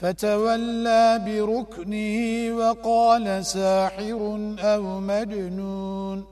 فتولى بركنه وقال ساحر أو مجنون